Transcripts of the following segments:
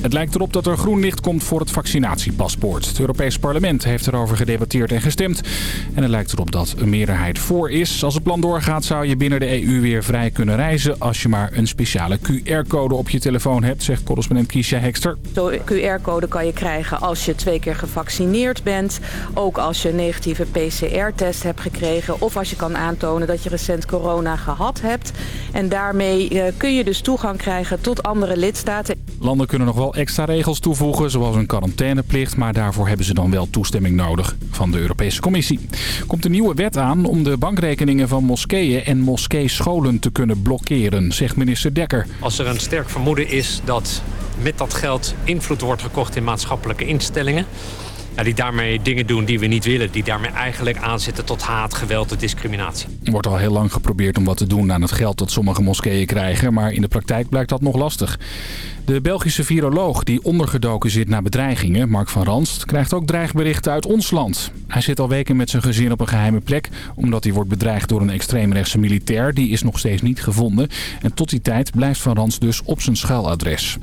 Het lijkt erop dat er groen licht komt voor het vaccinatiepaspoort. Het Europees Parlement heeft erover gedebatteerd en gestemd. En het lijkt erop dat een meerderheid voor is. Als het plan doorgaat zou je binnen de EU weer vrij kunnen reizen... als je maar een speciale QR-code op je telefoon hebt, zegt correspondent Kiesja Hekster. Zo'n QR-code kan je krijgen als je twee keer gevaccineerd bent. Ook als je een negatieve PCR-test hebt gekregen. Of als je kan aantonen dat je recent corona gehad hebt. En daarmee eh, kun je dus toegang krijgen tot andere lidstaten. Landen kunnen nog wel extra regels toevoegen, zoals een quarantaineplicht. Maar daarvoor hebben ze dan wel toestemming nodig van de Europese Commissie. Komt een nieuwe wet aan om de bankrekeningen van moskeeën en moskeescholen te kunnen blokkeren, zegt minister Dekker. Als er een sterk vermoeden is dat met dat geld invloed wordt gekocht in maatschappelijke instellingen... Die daarmee dingen doen die we niet willen. Die daarmee eigenlijk aanzetten tot haat, geweld en discriminatie. Er wordt al heel lang geprobeerd om wat te doen aan het geld dat sommige moskeeën krijgen. Maar in de praktijk blijkt dat nog lastig. De Belgische viroloog die ondergedoken zit na bedreigingen, Mark van Ranst, krijgt ook dreigberichten uit ons land. Hij zit al weken met zijn gezin op een geheime plek, omdat hij wordt bedreigd door een extreemrechtse militair. Die is nog steeds niet gevonden. En tot die tijd blijft Van Ranst dus op zijn schuiladres.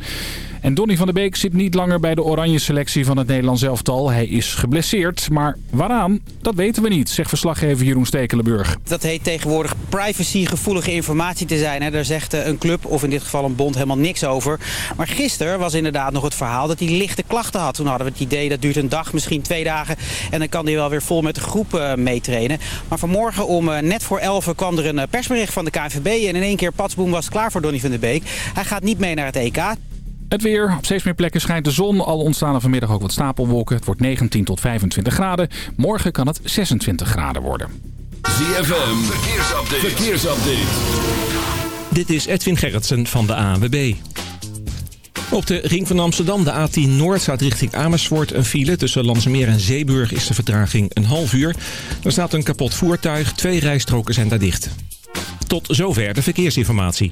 En Donny van der Beek zit niet langer bij de oranje selectie van het Nederlands elftal. Hij is geblesseerd, maar waaraan, dat weten we niet, zegt verslaggever Jeroen Stekelenburg. Dat heet tegenwoordig privacygevoelige informatie te zijn. Hè. Daar zegt een club, of in dit geval een bond, helemaal niks over. Maar gisteren was inderdaad nog het verhaal dat hij lichte klachten had. Toen hadden we het idee dat duurt een dag, misschien twee dagen. En dan kan hij wel weer vol met de groep uh, meetrainen. Maar vanmorgen om uh, net voor 11 kwam er een persbericht van de KNVB. En in één keer patsboom was klaar voor Donny van der Beek. Hij gaat niet mee naar het EK. Het weer. Op steeds meer plekken schijnt de zon. Al ontstaan er vanmiddag ook wat stapelwolken. Het wordt 19 tot 25 graden. Morgen kan het 26 graden worden. ZFM. Verkeersupdate. Verkeersupdate. Dit is Edwin Gerritsen van de ANWB. Op de ring van Amsterdam, de A10 Noord, staat richting Amersfoort een file. Tussen Landsmeer en Zeeburg is de vertraging een half uur. Er staat een kapot voertuig, twee rijstroken zijn daar dicht. Tot zover de verkeersinformatie.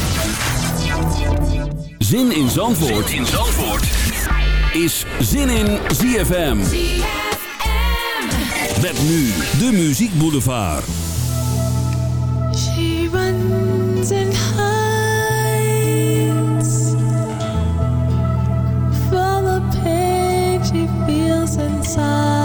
Zin in Zandvoort, zin in Zandvoort. is Zin in ZFM. Met nu de Muziek Boulevard. She runs and hides For the pain she feels inside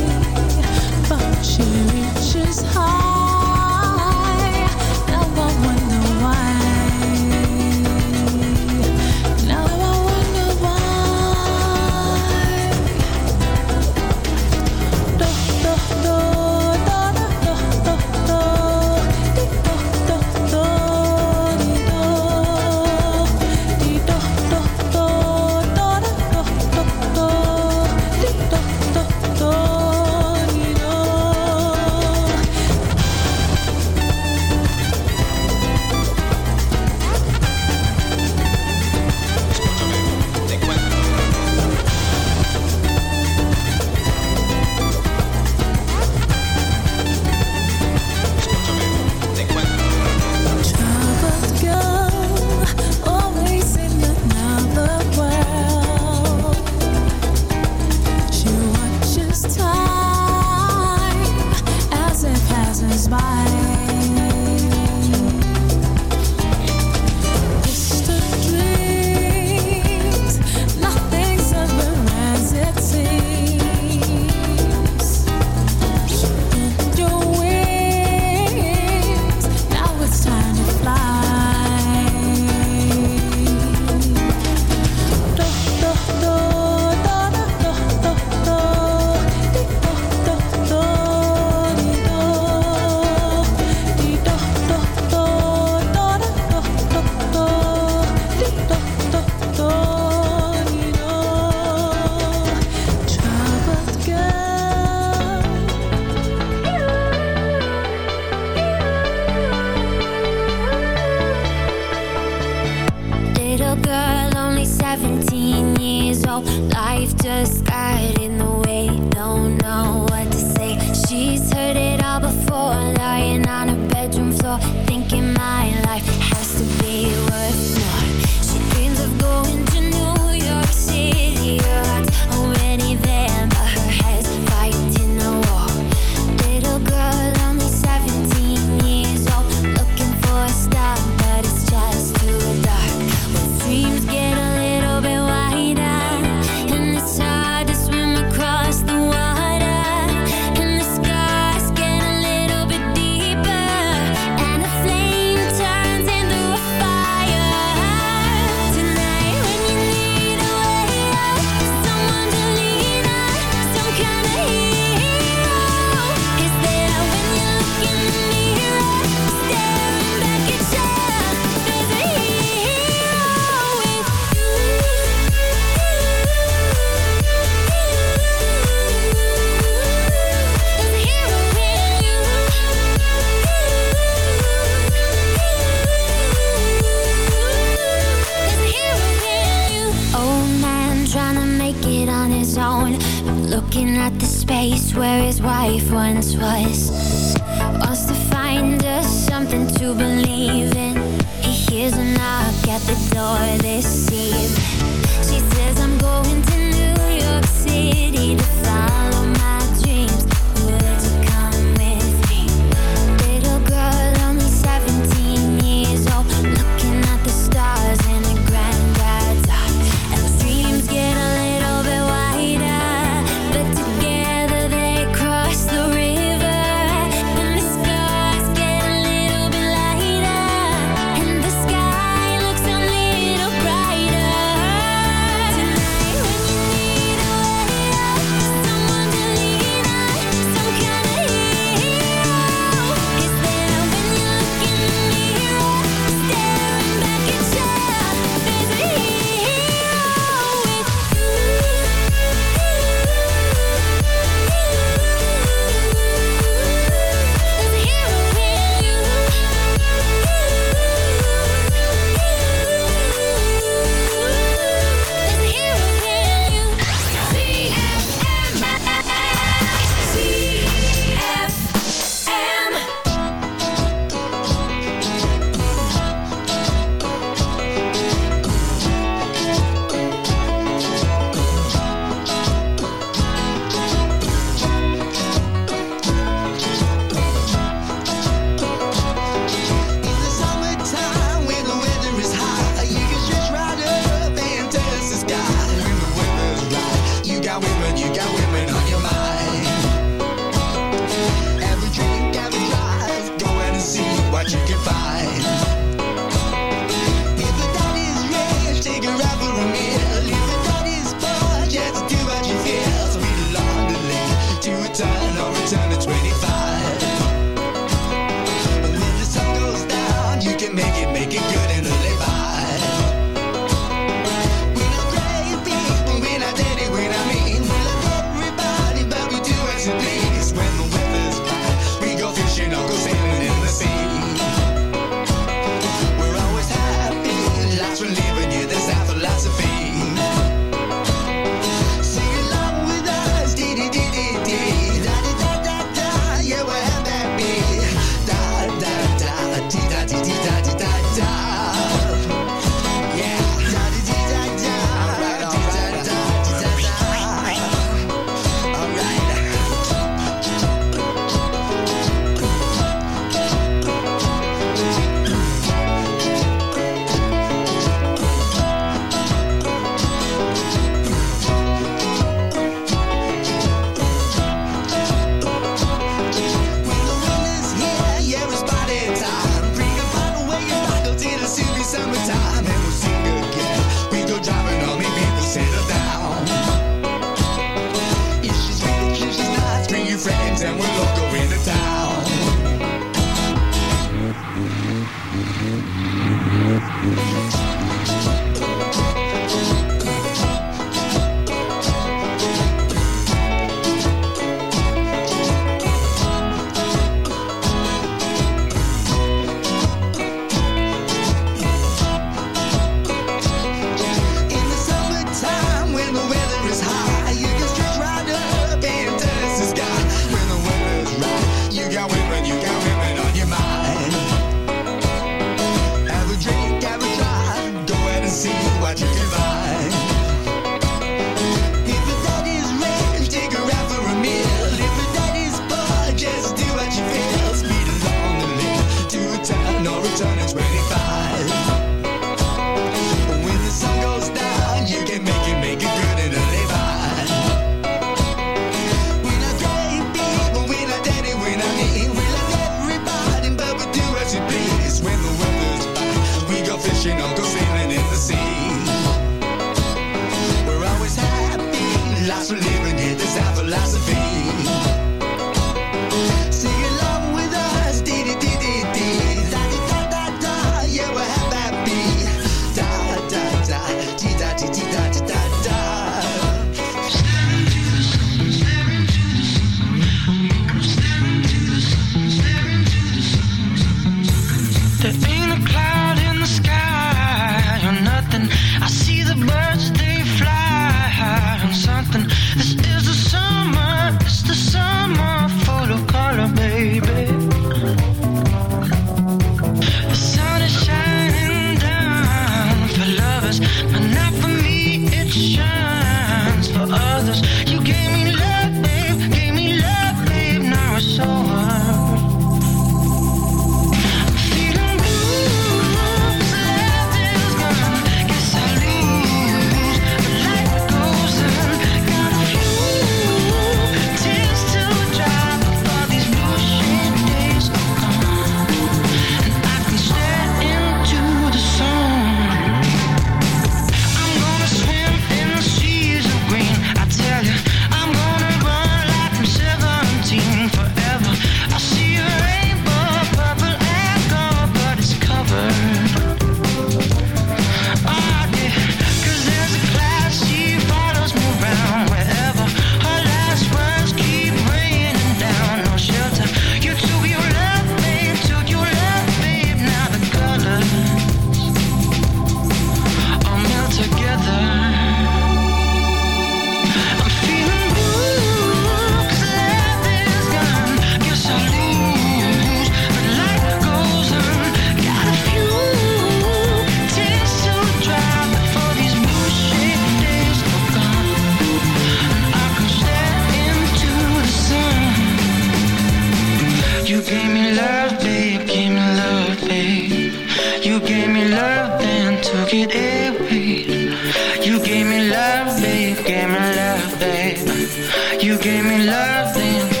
gave me love, then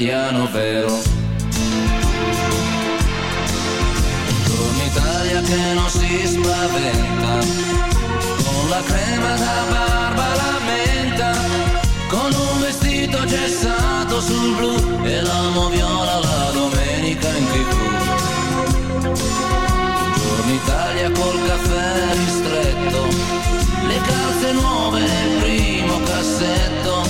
italiano vero. Buongiorno Italia che non si spaventa, con la crema da barba la menta, con un vestito gessato sul blu e l'amo viola la domenica in tv. Buongiorno Italia col caffè ristretto, le calze nuove nel primo cassetto,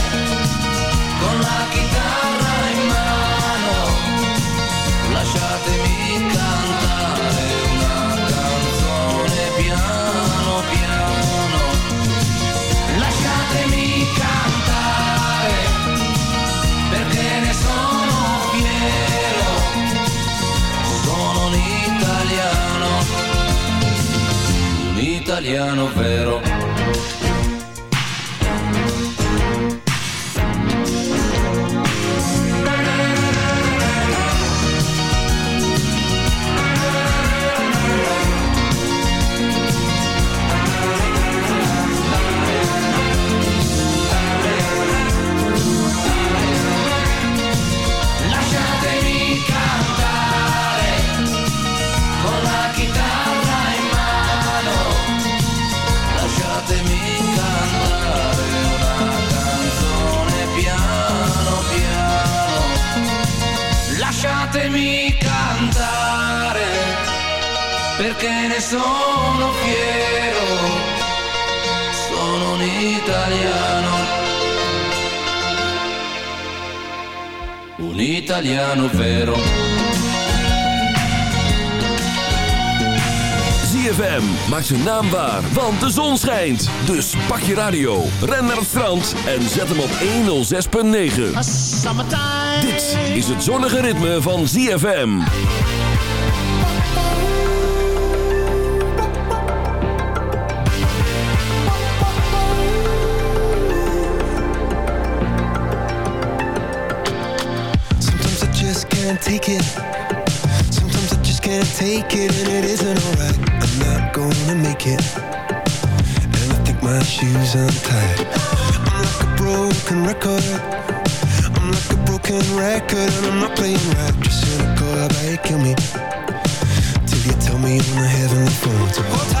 italiano vero. Zijn naam waar, want de zon schijnt. Dus pak je radio, ren naar het strand en zet hem op 106.9. Dit is het zonnige ritme van ZFM. Sometimes I just can't take it. Sometimes I just can't take it, and it isn't alright. I'm gonna make it. And I think my shoes untied. I'm like a broken record. I'm like a broken record, and I'm not playing right. Just cynical, how about you kill me? Till you tell me on the heavenly phone to hold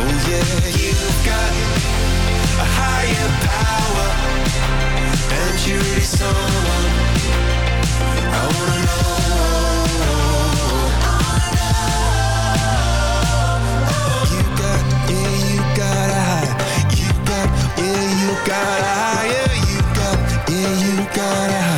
Oh yeah, you've got a higher power. And really someone I wanna know. You got, yeah, you got a. You got, yeah, you got higher. You got, yeah, you got.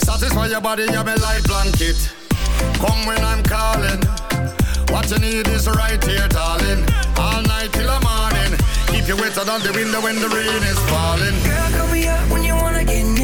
Satisfy your body, you're my light blanket. Come when I'm calling. What you need is right here, darling. All night till the morning. Keep you wetter than the window when the rain is falling. Girl, call me up when you wanna get near.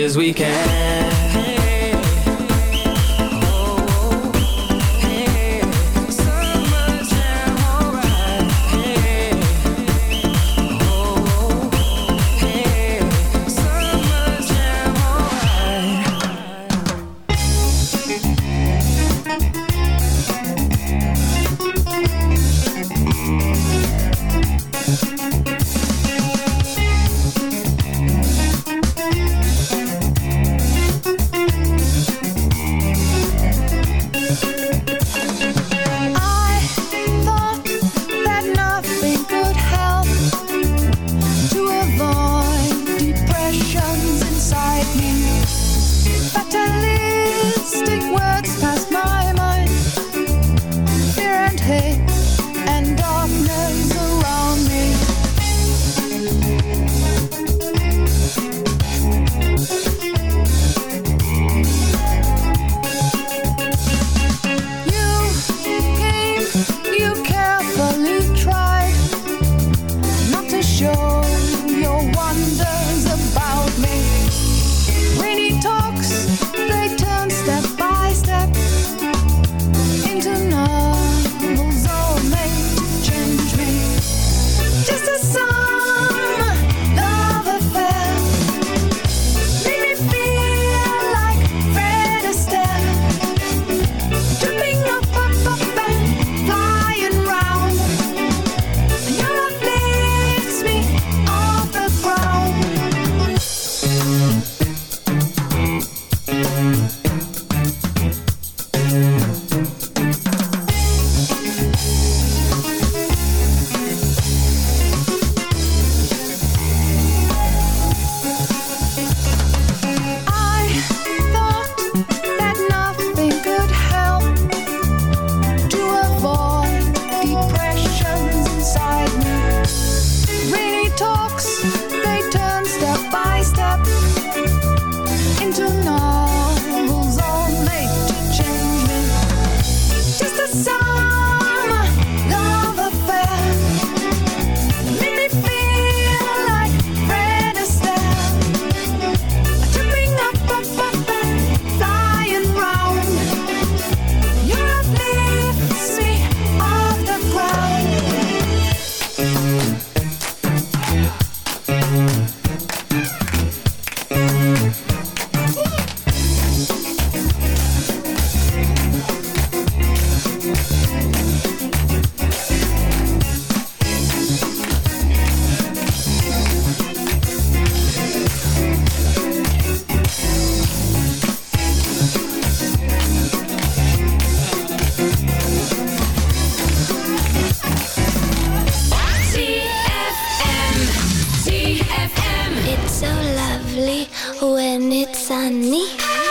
As we can. When it's sunny.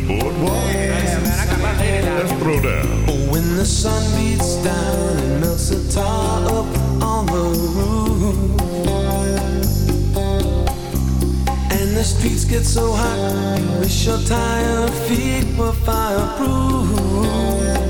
The boardwalk? Let's throw down. When the sun beats down and melts the tar up on the roof. And the streets get so hot, you wish your tired feet were fireproof.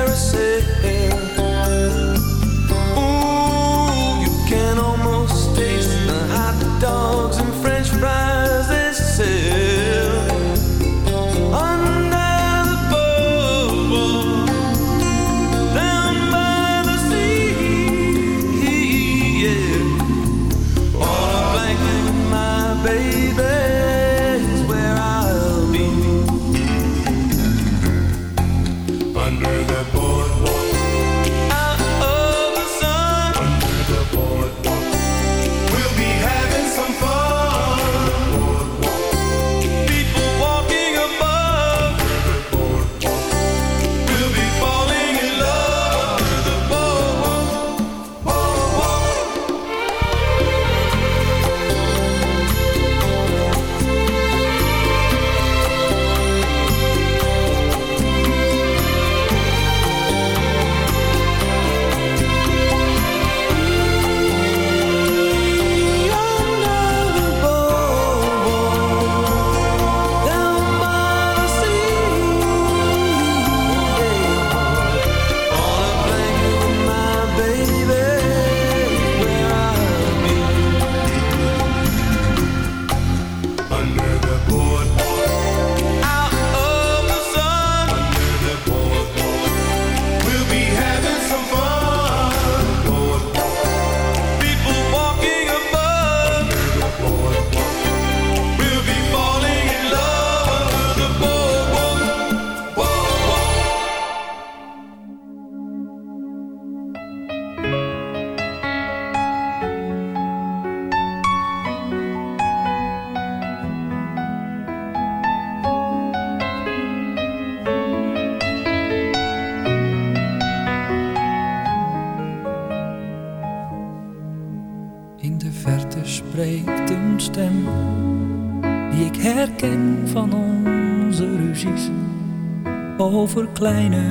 Kleine